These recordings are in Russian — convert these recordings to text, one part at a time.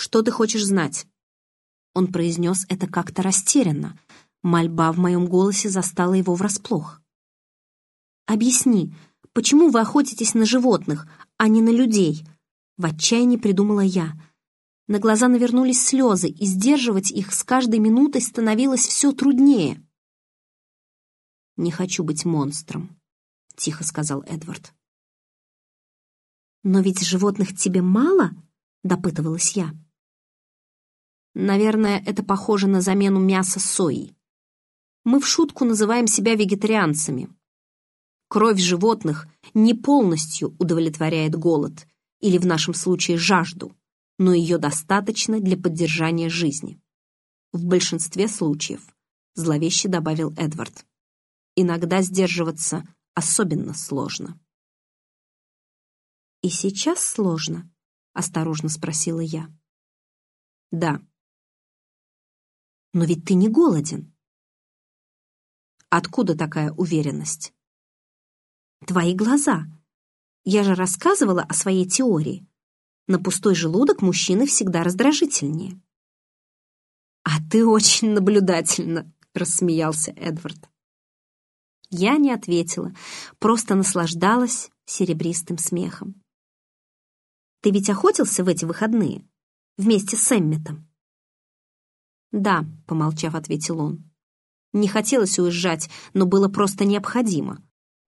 «Что ты хочешь знать?» Он произнес это как-то растерянно. Мольба в моем голосе застала его врасплох. «Объясни, почему вы охотитесь на животных, а не на людей?» В отчаянии придумала я. На глаза навернулись слезы, и сдерживать их с каждой минутой становилось все труднее. «Не хочу быть монстром», — тихо сказал Эдвард. «Но ведь животных тебе мало?» — допытывалась я. «Наверное, это похоже на замену мяса соей. Мы в шутку называем себя вегетарианцами. Кровь животных не полностью удовлетворяет голод, или в нашем случае жажду, но ее достаточно для поддержания жизни. В большинстве случаев, зловеще добавил Эдвард, иногда сдерживаться особенно сложно. «И сейчас сложно?» — осторожно спросила я. «Да». «Но ведь ты не голоден». «Откуда такая уверенность?» «Твои глаза. Я же рассказывала о своей теории. На пустой желудок мужчины всегда раздражительнее. «А ты очень наблюдательна», — рассмеялся Эдвард. Я не ответила, просто наслаждалась серебристым смехом. «Ты ведь охотился в эти выходные? Вместе с Эмметом?» «Да», — помолчав, ответил он. «Не хотелось уезжать, но было просто необходимо.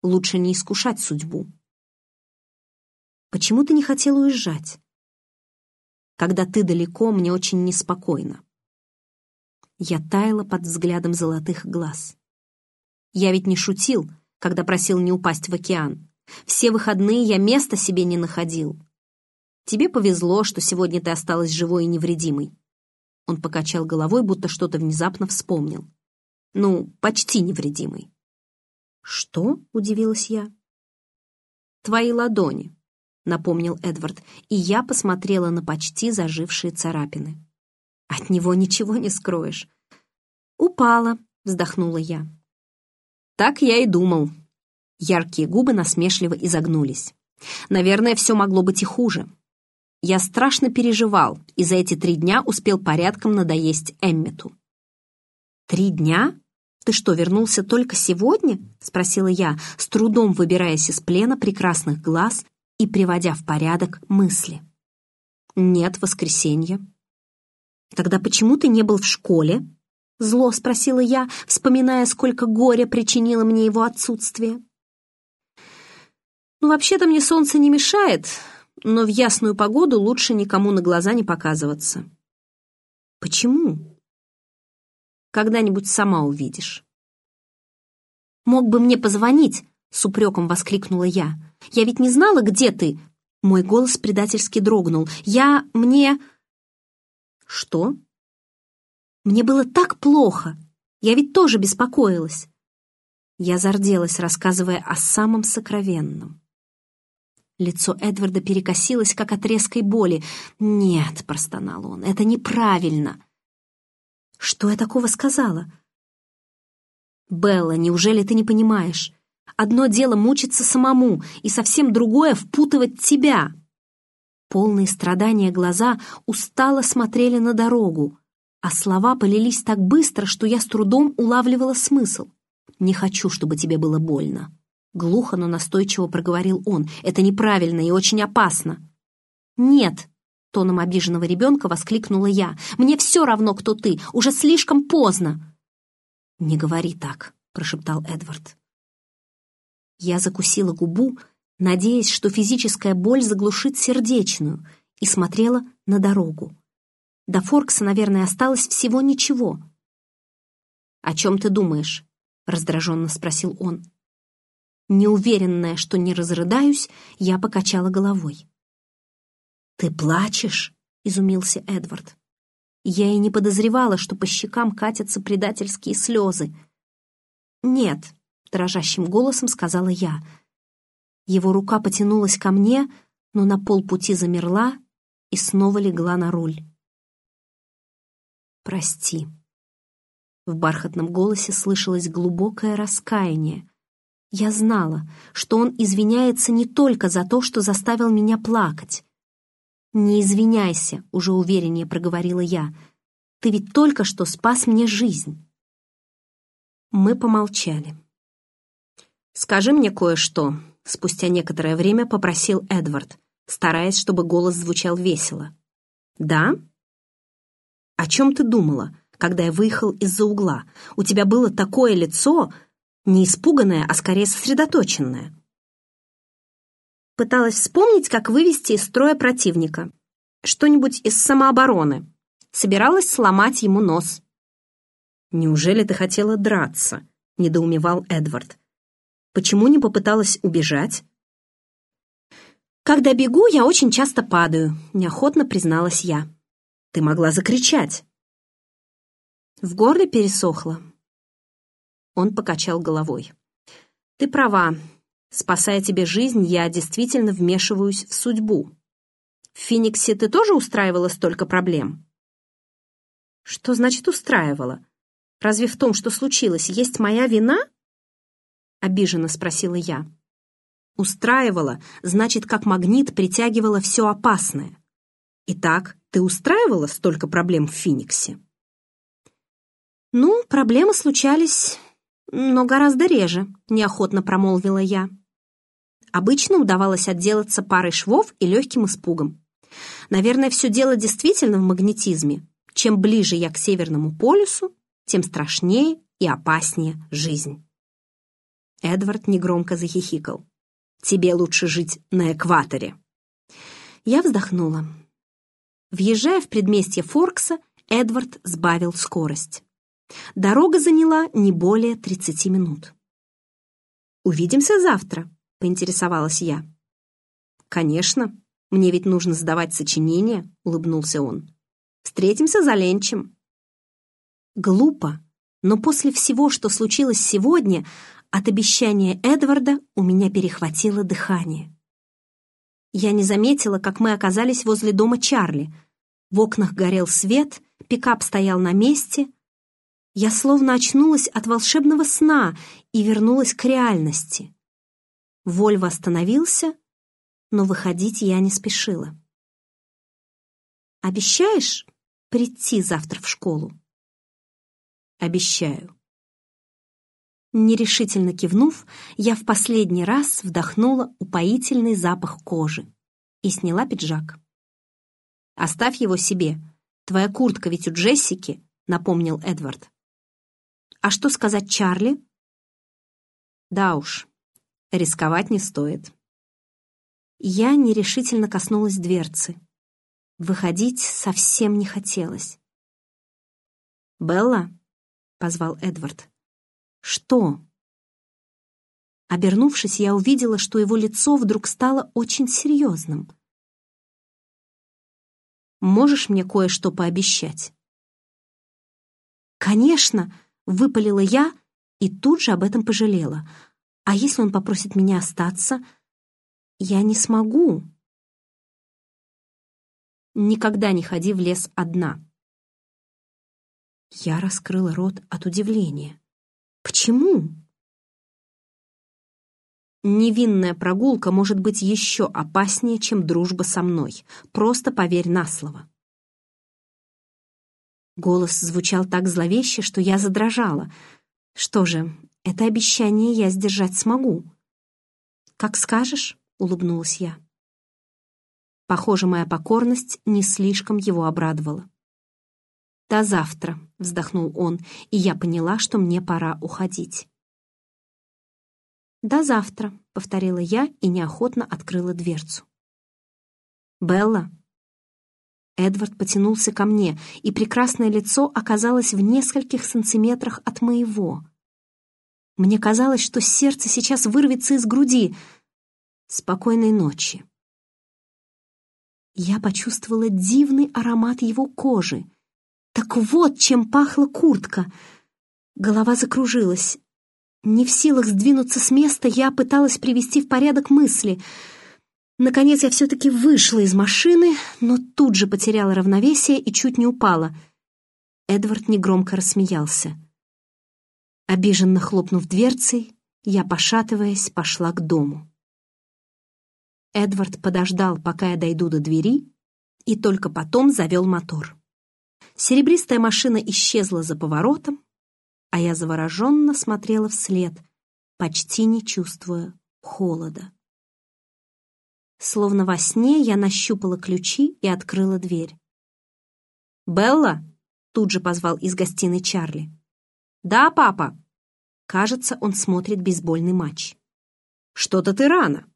Лучше не искушать судьбу». «Почему ты не хотел уезжать?» Когда ты далеко, мне очень неспокойно. Я таяла под взглядом золотых глаз. Я ведь не шутил, когда просил не упасть в океан. Все выходные я места себе не находил. Тебе повезло, что сегодня ты осталась живой и невредимой. Он покачал головой, будто что-то внезапно вспомнил. Ну, почти невредимый. Что? — удивилась я. Твои ладони. — напомнил Эдвард, и я посмотрела на почти зажившие царапины. «От него ничего не скроешь». «Упала», — вздохнула я. «Так я и думал». Яркие губы насмешливо изогнулись. «Наверное, все могло быть и хуже. Я страшно переживал, и за эти три дня успел порядком надоесть Эммету». «Три дня? Ты что, вернулся только сегодня?» — спросила я, с трудом выбираясь из плена прекрасных глаз и приводя в порядок мысли. «Нет, воскресенье». «Тогда почему ты не был в школе?» Зло спросила я, вспоминая, сколько горя причинило мне его отсутствие. «Ну, вообще-то мне солнце не мешает, но в ясную погоду лучше никому на глаза не показываться». «Почему?» «Когда-нибудь сама увидишь». «Мог бы мне позвонить?» — с упреком воскликнула я. Я ведь не знала, где ты!» Мой голос предательски дрогнул. «Я... мне...» «Что?» «Мне было так плохо! Я ведь тоже беспокоилась!» Я зарделась, рассказывая о самом сокровенном. Лицо Эдварда перекосилось, как от резкой боли. «Нет», — простонал он, — «это неправильно». «Что я такого сказала?» «Белла, неужели ты не понимаешь? Одно дело мучиться самому, и совсем другое — впутывать тебя. Полные страдания глаза устало смотрели на дорогу, а слова полились так быстро, что я с трудом улавливала смысл. «Не хочу, чтобы тебе было больно». Глухо, но настойчиво проговорил он. «Это неправильно и очень опасно». «Нет», — тоном обиженного ребенка воскликнула я. «Мне все равно, кто ты. Уже слишком поздно». «Не говори так», — прошептал Эдвард. Я закусила губу, надеясь, что физическая боль заглушит сердечную, и смотрела на дорогу. До Форкса, наверное, осталось всего ничего. «О чем ты думаешь?» — раздраженно спросил он. Неуверенная, что не разрыдаюсь, я покачала головой. «Ты плачешь?» — изумился Эдвард. Я и не подозревала, что по щекам катятся предательские слезы. «Нет», дрожащим голосом сказала я. Его рука потянулась ко мне, но на полпути замерла и снова легла на руль. «Прости». В бархатном голосе слышалось глубокое раскаяние. Я знала, что он извиняется не только за то, что заставил меня плакать. «Не извиняйся», — уже увереннее проговорила я. «Ты ведь только что спас мне жизнь». Мы помолчали. «Скажи мне кое-что», — спустя некоторое время попросил Эдвард, стараясь, чтобы голос звучал весело. «Да?» «О чем ты думала, когда я выехал из-за угла? У тебя было такое лицо, не испуганное, а скорее сосредоточенное». Пыталась вспомнить, как вывести из строя противника. Что-нибудь из самообороны. Собиралась сломать ему нос. «Неужели ты хотела драться?» — недоумевал Эдвард. «Почему не попыталась убежать?» «Когда бегу, я очень часто падаю», — неохотно призналась я. «Ты могла закричать». В горле пересохло. Он покачал головой. «Ты права. Спасая тебе жизнь, я действительно вмешиваюсь в судьбу. В Фениксе ты тоже устраивала столько проблем?» «Что значит устраивала? Разве в том, что случилось, есть моя вина?» Обиженно спросила я. «Устраивала, значит, как магнит притягивала все опасное. Итак, ты устраивала столько проблем в Фениксе?» «Ну, проблемы случались, но гораздо реже», — неохотно промолвила я. Обычно удавалось отделаться парой швов и легким испугом. Наверное, все дело действительно в магнетизме. Чем ближе я к Северному полюсу, тем страшнее и опаснее жизнь. Эдвард негромко захихикал. «Тебе лучше жить на экваторе». Я вздохнула. Въезжая в предместье Форкса, Эдвард сбавил скорость. Дорога заняла не более 30 минут. «Увидимся завтра», — поинтересовалась я. «Конечно, мне ведь нужно сдавать сочинение», — улыбнулся он. «Встретимся за ленчем». Глупо, но после всего, что случилось сегодня, от обещания Эдварда у меня перехватило дыхание. Я не заметила, как мы оказались возле дома Чарли. В окнах горел свет, пикап стоял на месте — я словно очнулась от волшебного сна и вернулась к реальности. Вольво остановился, но выходить я не спешила. «Обещаешь прийти завтра в школу?» «Обещаю». Нерешительно кивнув, я в последний раз вдохнула упоительный запах кожи и сняла пиджак. «Оставь его себе. Твоя куртка ведь у Джессики», — напомнил Эдвард. А что сказать Чарли? Да уж, рисковать не стоит. Я нерешительно коснулась дверцы. Выходить совсем не хотелось. «Белла?» — позвал Эдвард. «Что?» Обернувшись, я увидела, что его лицо вдруг стало очень серьезным. «Можешь мне кое-что пообещать?» «Конечно!» Выпалила я и тут же об этом пожалела. А если он попросит меня остаться? Я не смогу. Никогда не ходи в лес одна. Я раскрыла рот от удивления. Почему? Невинная прогулка может быть еще опаснее, чем дружба со мной. Просто поверь на слово. Голос звучал так зловеще, что я задрожала. Что же, это обещание я сдержать смогу. «Как скажешь», — улыбнулась я. Похоже, моя покорность не слишком его обрадовала. «До завтра», — вздохнул он, и я поняла, что мне пора уходить. «До завтра», — повторила я и неохотно открыла дверцу. «Белла», Эдвард потянулся ко мне, и прекрасное лицо оказалось в нескольких сантиметрах от моего. Мне казалось, что сердце сейчас вырвется из груди. Спокойной ночи. Я почувствовала дивный аромат его кожи. Так вот, чем пахла куртка. Голова закружилась. Не в силах сдвинуться с места, я пыталась привести в порядок мысли — Наконец я все-таки вышла из машины, но тут же потеряла равновесие и чуть не упала. Эдвард негромко рассмеялся. Обиженно хлопнув дверцей, я, пошатываясь, пошла к дому. Эдвард подождал, пока я дойду до двери, и только потом завел мотор. Серебристая машина исчезла за поворотом, а я завороженно смотрела вслед, почти не чувствуя холода. Словно во сне я нащупала ключи и открыла дверь. «Белла!» — тут же позвал из гостиной Чарли. «Да, папа!» Кажется, он смотрит бейсбольный матч. «Что-то ты рано!»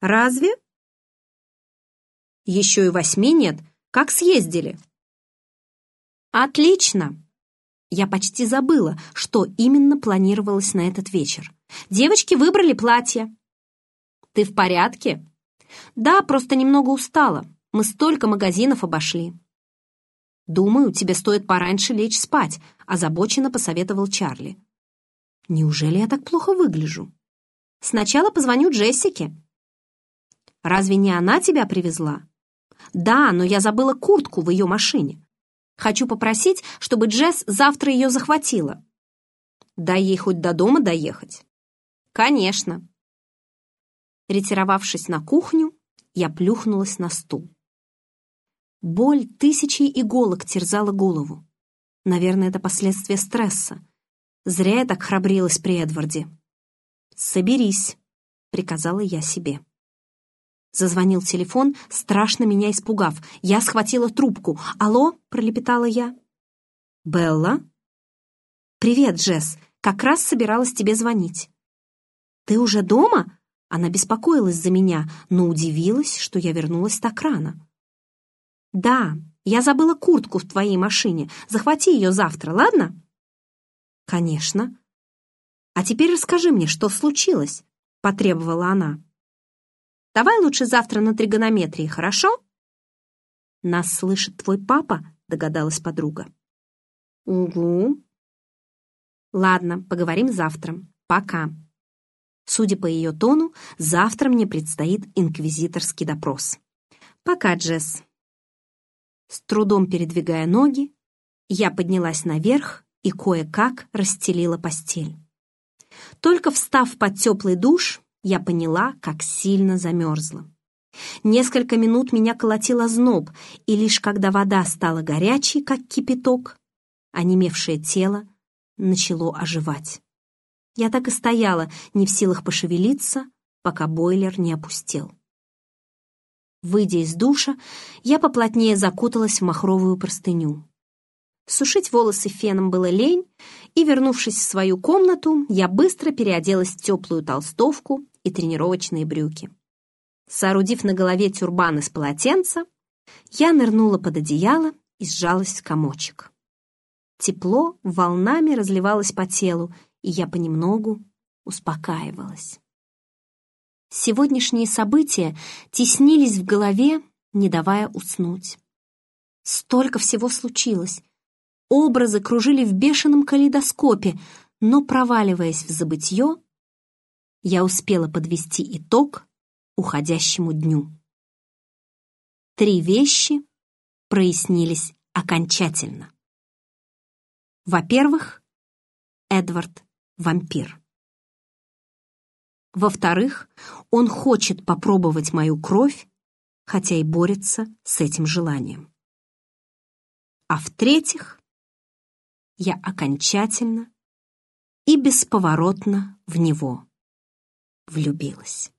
«Разве?» «Еще и восьми нет. Как съездили?» «Отлично!» Я почти забыла, что именно планировалось на этот вечер. Девочки выбрали платье. «Ты в порядке?» «Да, просто немного устала. Мы столько магазинов обошли». «Думаю, тебе стоит пораньше лечь спать», — озабоченно посоветовал Чарли. «Неужели я так плохо выгляжу?» «Сначала позвоню Джессике». «Разве не она тебя привезла?» «Да, но я забыла куртку в ее машине. Хочу попросить, чтобы Джесс завтра ее захватила». «Дай ей хоть до дома доехать». «Конечно». Ретировавшись на кухню, я плюхнулась на стул. Боль тысячи иголок терзала голову. Наверное, это последствия стресса. Зря я так храбрилась при Эдварде. «Соберись», — приказала я себе. Зазвонил телефон, страшно меня испугав. Я схватила трубку. «Алло?» — пролепетала я. «Белла?» «Привет, Джесс. Как раз собиралась тебе звонить». «Ты уже дома?» Она беспокоилась за меня, но удивилась, что я вернулась так рано. «Да, я забыла куртку в твоей машине. Захвати ее завтра, ладно?» «Конечно». «А теперь расскажи мне, что случилось?» — потребовала она. «Давай лучше завтра на тригонометрии, хорошо?» «Нас слышит твой папа», — догадалась подруга. «Угу». «Ладно, поговорим завтра. Пока». Судя по ее тону, завтра мне предстоит инквизиторский допрос. «Пока, Джесс». С трудом передвигая ноги, я поднялась наверх и кое-как расстелила постель. Только встав под теплый душ, я поняла, как сильно замерзла. Несколько минут меня колотил зноб, и лишь когда вода стала горячей, как кипяток, онемевшее тело начало оживать. Я так и стояла, не в силах пошевелиться, пока бойлер не опустел. Выйдя из душа, я поплотнее закуталась в махровую простыню. Сушить волосы феном было лень, и, вернувшись в свою комнату, я быстро переоделась в теплую толстовку и тренировочные брюки. Соорудив на голове тюрбан из полотенца, я нырнула под одеяло и сжалась в комочек. Тепло волнами разливалось по телу, и я понемногу успокаивалась. Сегодняшние события теснились в голове, не давая уснуть. Столько всего случилось. Образы кружили в бешеном калейдоскопе, но, проваливаясь в забытье, я успела подвести итог уходящему дню. Три вещи прояснились окончательно. Во-первых, Эдвард — вампир. Во-вторых, он хочет попробовать мою кровь, хотя и борется с этим желанием. А в-третьих, я окончательно и бесповоротно в него влюбилась.